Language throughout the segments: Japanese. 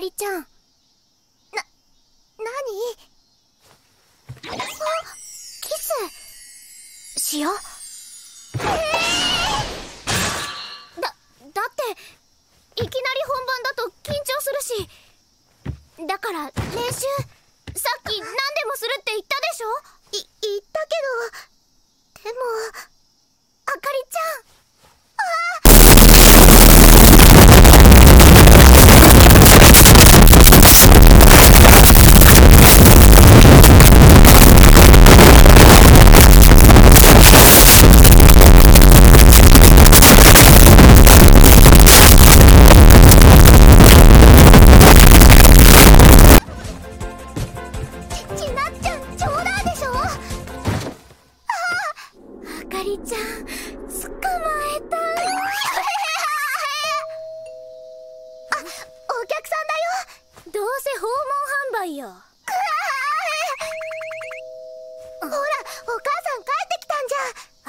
かりちゃん。な何あキスしよう。えー、だだっていきなり本番だと緊張するし。だから練習さっき何でもするって言ったでしょ？い言ったけど。りちゃん捕まえた。あお客さんだよ。どうせ訪問販売よ。ほらお母さん帰ってきたんじ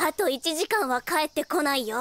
ゃ。あと1時間は帰ってこないよ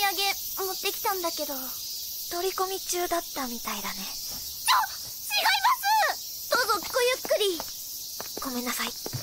産持ってきたんだけど取り込み中だったみたいだね。ちょ違います！どうぞごゆっくり。ごめんなさいほんとごめんなさい